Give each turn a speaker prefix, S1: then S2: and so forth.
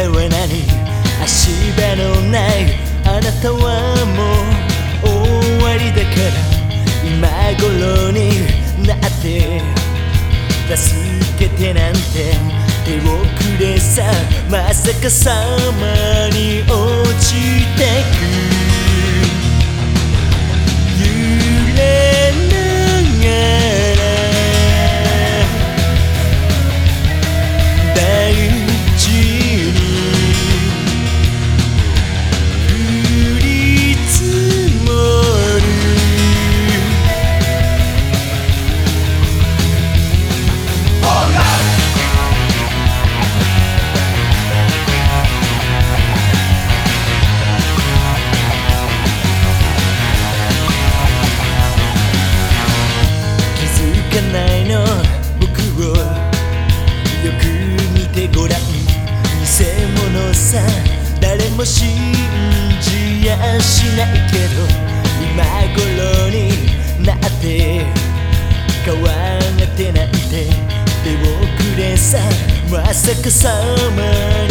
S1: た罠に足場のないあなたはもう終わりだから今頃になって助けてなんて手をくれさまさかさまに落ちてく揺れさ誰も信じやしないけど今頃になって変わってなんて手をくれさまさかさまに